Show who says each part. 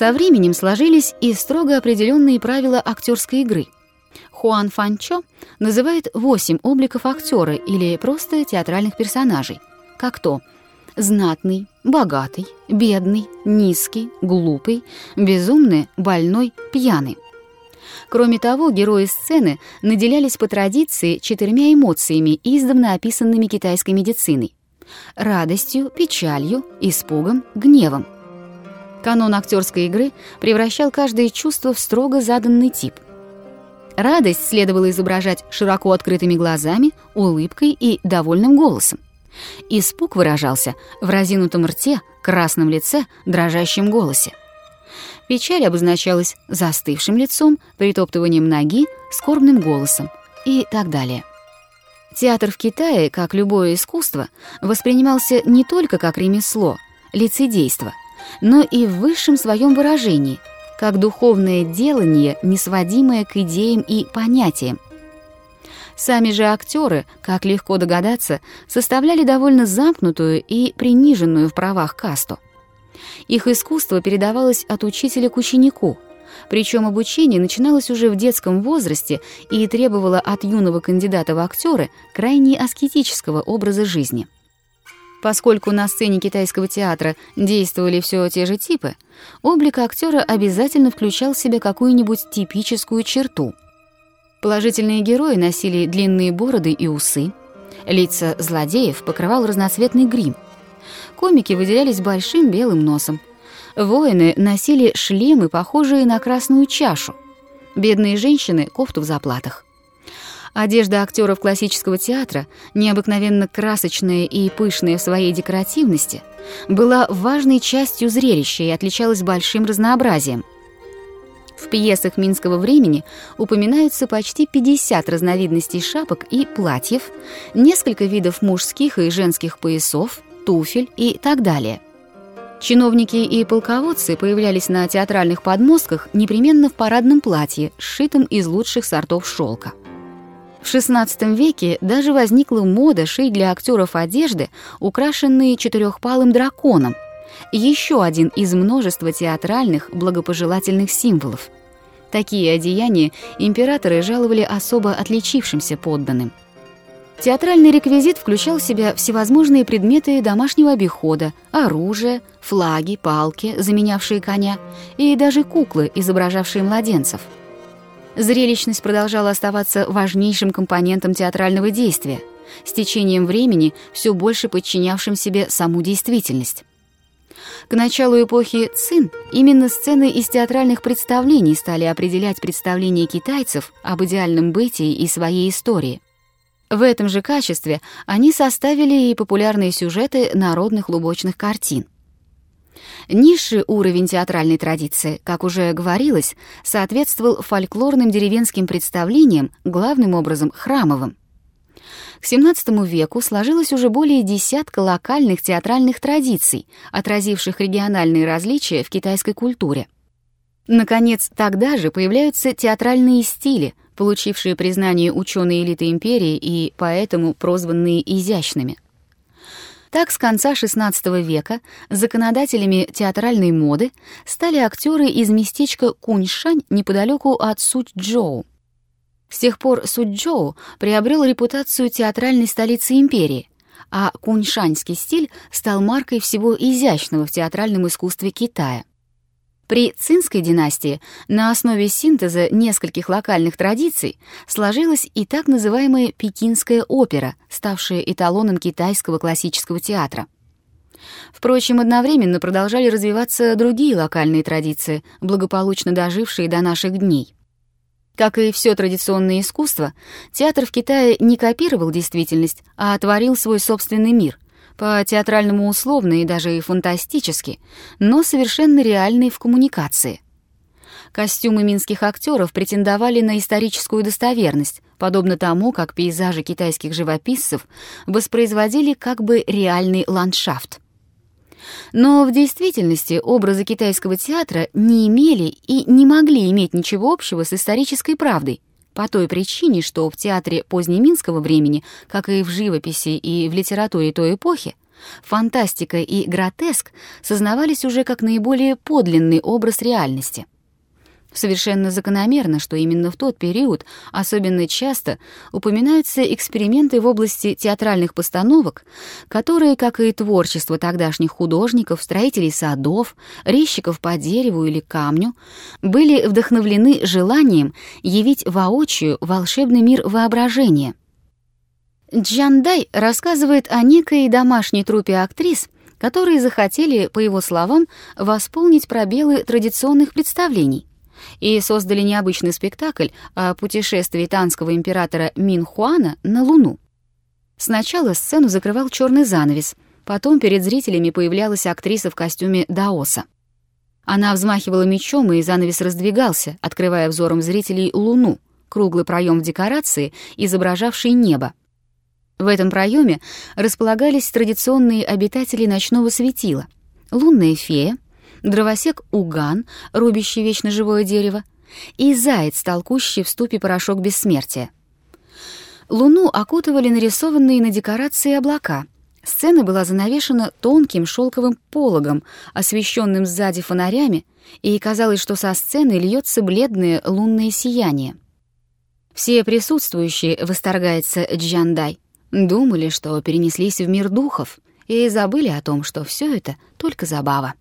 Speaker 1: Со временем сложились и строго определенные правила актерской игры. Хуан Фанчо называет восемь обликов актера или просто театральных персонажей, как то знатный, богатый, бедный, низкий, глупый, безумный, больной, пьяный. Кроме того, герои сцены наделялись по традиции четырьмя эмоциями, издавна описанными китайской медициной. Радостью, печалью, испугом, гневом. Канон актерской игры превращал каждое чувство в строго заданный тип. Радость следовало изображать широко открытыми глазами, улыбкой и довольным голосом. Испуг выражался в разинутом рте, красном лице, дрожащем голосе. Печаль обозначалась застывшим лицом, притоптыванием ноги, скорбным голосом и так далее. Театр в Китае, как любое искусство, воспринимался не только как ремесло, лицедейство, но и в высшем своем выражении, как духовное делание, не сводимое к идеям и понятиям. Сами же актеры, как легко догадаться, составляли довольно замкнутую и приниженную в правах касту – их искусство передавалось от учителя к ученику, причем обучение начиналось уже в детском возрасте и требовало от юного кандидата в актеры крайне аскетического образа жизни. Поскольку на сцене китайского театра действовали все те же типы, облик актера обязательно включал в себя какую-нибудь типическую черту. Положительные герои носили длинные бороды и усы, лица злодеев покрывал разноцветный грим — Комики выделялись большим белым носом. Воины носили шлемы, похожие на красную чашу. Бедные женщины — кофту в заплатах. Одежда актеров классического театра, необыкновенно красочная и пышная в своей декоративности, была важной частью зрелища и отличалась большим разнообразием. В пьесах минского времени упоминаются почти 50 разновидностей шапок и платьев, несколько видов мужских и женских поясов, туфель и так далее. Чиновники и полководцы появлялись на театральных подмостках непременно в парадном платье, сшитом из лучших сортов шелка. В XVI веке даже возникла мода шить для актеров одежды, украшенные четырехпалым драконом, еще один из множества театральных благопожелательных символов. Такие одеяния императоры жаловали особо отличившимся подданным – Театральный реквизит включал в себя всевозможные предметы домашнего обихода, оружие, флаги, палки, заменявшие коня, и даже куклы, изображавшие младенцев. Зрелищность продолжала оставаться важнейшим компонентом театрального действия, с течением времени все больше подчинявшим себе саму действительность. К началу эпохи Цин именно сцены из театральных представлений стали определять представления китайцев об идеальном бытии и своей истории – в этом же качестве они составили и популярные сюжеты народных лубочных картин. Низший уровень театральной традиции, как уже говорилось, соответствовал фольклорным деревенским представлениям, главным образом храмовым. К XVII веку сложилось уже более десятка локальных театральных традиций, отразивших региональные различия в китайской культуре. Наконец, тогда же появляются театральные стили, получившие признание ученой элиты империи и поэтому прозванные изящными. Так, с конца XVI века законодателями театральной моды стали актеры из местечка Куньшань неподалеку от Суджоу. С тех пор Суджоу приобрел репутацию театральной столицы империи, а куньшаньский стиль стал маркой всего изящного в театральном искусстве Китая. При Цинской династии на основе синтеза нескольких локальных традиций сложилась и так называемая пекинская опера, ставшая эталоном китайского классического театра. Впрочем, одновременно продолжали развиваться другие локальные традиции, благополучно дожившие до наших дней. Как и все традиционное искусство, театр в Китае не копировал действительность, а творил свой собственный мир — по-театральному условно и даже и фантастически, но совершенно реальные в коммуникации. Костюмы минских актеров претендовали на историческую достоверность, подобно тому, как пейзажи китайских живописцев воспроизводили как бы реальный ландшафт. Но в действительности образы китайского театра не имели и не могли иметь ничего общего с исторической правдой, по той причине, что в театре позднеминского времени, как и в живописи и в литературе той эпохи, Фантастика и гротеск сознавались уже как наиболее подлинный образ реальности. Совершенно закономерно, что именно в тот период особенно часто упоминаются эксперименты в области театральных постановок, которые, как и творчество тогдашних художников, строителей садов, резчиков по дереву или камню, были вдохновлены желанием явить воочию волшебный мир воображения. Джандай рассказывает о некой домашней труппе актрис, которые захотели, по его словам, восполнить пробелы традиционных представлений и создали необычный спектакль о путешествии танского императора Минхуана на Луну. Сначала сцену закрывал черный занавес, потом перед зрителями появлялась актриса в костюме Даоса. Она взмахивала мечом, и занавес раздвигался, открывая взором зрителей Луну, круглый проем в декорации, изображавший небо. В этом проеме располагались традиционные обитатели ночного светила — лунная фея, дровосек Уган, рубящий вечно живое дерево, и заяц, толкущий в ступе порошок бессмертия. Луну окутывали нарисованные на декорации облака. Сцена была занавешена тонким шелковым пологом, освещенным сзади фонарями, и казалось, что со сцены льется бледное лунное сияние. Все присутствующие, восторгается Джандай, думали, что перенеслись в мир духов, и забыли о том, что все это только забава.